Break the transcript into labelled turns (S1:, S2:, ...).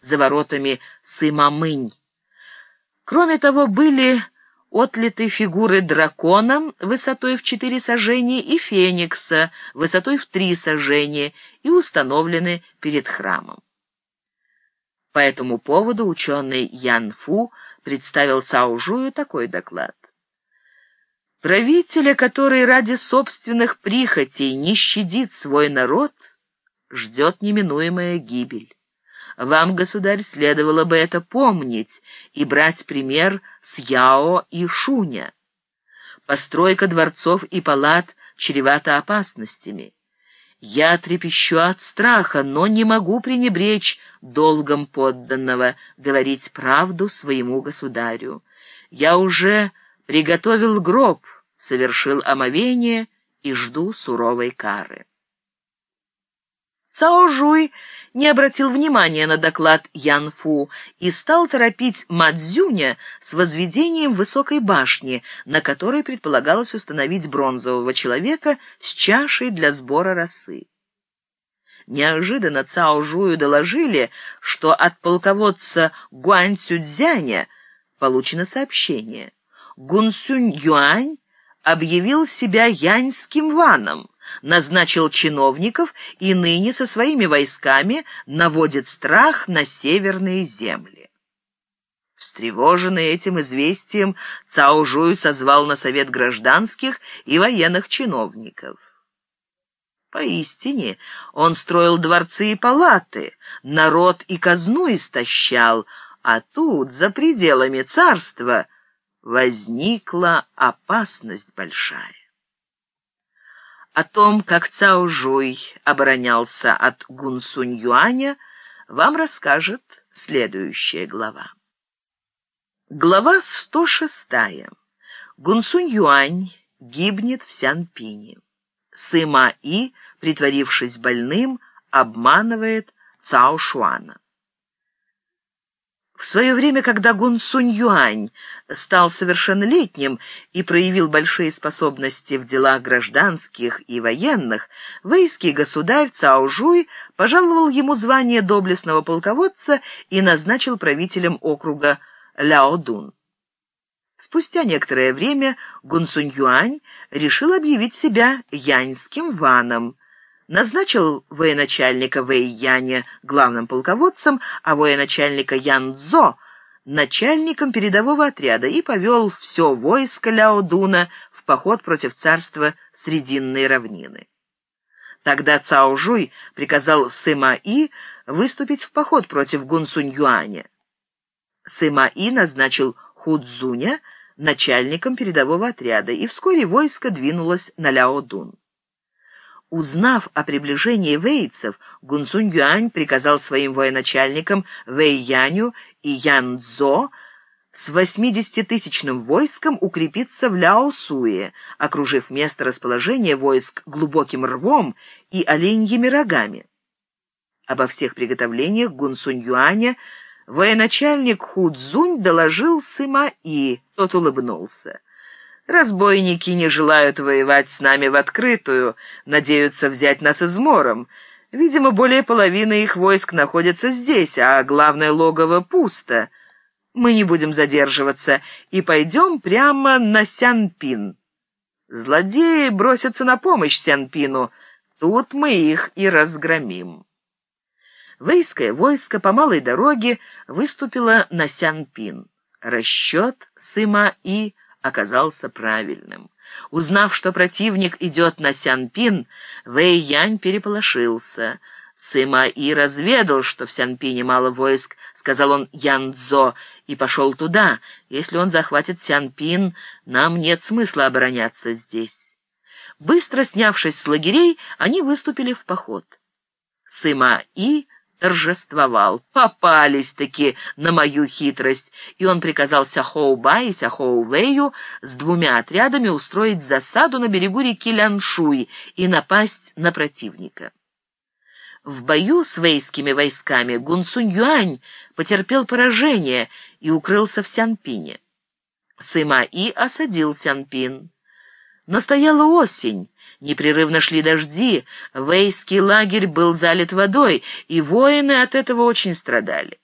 S1: за воротами Сымамынь. Кроме того, были отлиты фигуры дракона высотой в четыре сажения и феникса высотой в три сажения и установлены перед храмом. По этому поводу ученый Ян Фу представил Цао такой доклад. Правителя, который ради собственных прихотей не щадит свой народ, ждет неминуемая гибель. Вам, государь, следовало бы это помнить и брать пример с Яо и Шуня. Постройка дворцов и палат чревата опасностями. Я трепещу от страха, но не могу пренебречь долгом подданного говорить правду своему государю. Я уже приготовил гроб, совершил омовение и жду суровой кары. Цао Жуй не обратил внимания на доклад Ян Фу и стал торопить Мадзюня с возведением высокой башни, на которой предполагалось установить бронзового человека с чашей для сбора росы. Неожиданно Цао Жую доложили, что от полководца Гуань Цюцзяня получено сообщение. Гунсюнь Юань объявил себя яньским ваном назначил чиновников и ныне со своими войсками наводит страх на северные земли. Встревоженный этим известием, Цао Жуй созвал на совет гражданских и военных чиновников. Поистине, он строил дворцы и палаты, народ и казну истощал, а тут, за пределами царства, возникла опасность большая. О том, как Цао Жуй оборонялся от Гунсунь Юаня, вам расскажет следующая глава. Глава 106. Гунсунь Юань гибнет в Сянпине. Сыма И, притворившись больным, обманывает Цао Шуана. В свое время, когда Гун Сунь Юань стал совершеннолетним и проявил большие способности в делах гражданских и военных, вейский государь Цао Жуй пожаловал ему звание доблестного полководца и назначил правителем округа Ляодун. Спустя некоторое время Гун Сунь Юань решил объявить себя яньским ваном – назначил военачальника Вэй Яня главным полководцем, а военачальника Ян Цзо начальником передового отряда и повел все войско Ляо Дуна в поход против царства Срединной равнины. Тогда Цао Жуй приказал Сыма И выступить в поход против Гунсунь Юаня. Сыма И назначил Худзуня начальником передового отряда, и вскоре войско двинулось на Ляо Дун. Узнав о приближении вейцев, Гунсунь Юань приказал своим военачальникам Вэй Яню и Ян Цзо с 80-тысячным войском укрепиться в Ляосуе, окружив место расположения войск глубоким рвом и оленьими рогами. Обо всех приготовлениях Гунсунь Юаня военачальник Ху Цзунь доложил Сыма И, тот улыбнулся. Разбойники не желают воевать с нами в открытую, надеются взять нас измором. Видимо, более половины их войск находится здесь, а главное логово пусто. Мы не будем задерживаться и пойдем прямо на Сянпин. Злодеи бросятся на помощь Сянпину. Тут мы их и разгромим. Вейское войско по малой дороге выступило на Сянпин. Расчет Сыма и оказался правильным. Узнав, что противник идет на Сянпин, Вэй Янь переполошился. Сыма И разведал, что в Сянпине мало войск, сказал он Ян Цзо, и пошел туда. Если он захватит Сянпин, нам нет смысла обороняться здесь. Быстро снявшись с лагерей, они выступили в поход. Сыма И торжествовал. Попались-таки на мою хитрость, и он приказал Сяхоу-Ба и Сяхоу-Вэю с двумя отрядами устроить засаду на берегу реки Ляншуй и напасть на противника. В бою с вейскими войсками Гунсунь-Юань потерпел поражение и укрылся в Сянпине. Сыма-И осадил Сянпин. Но стояла осень, Непрерывно шли дожди, вейский лагерь был залит водой, и воины от этого очень страдали.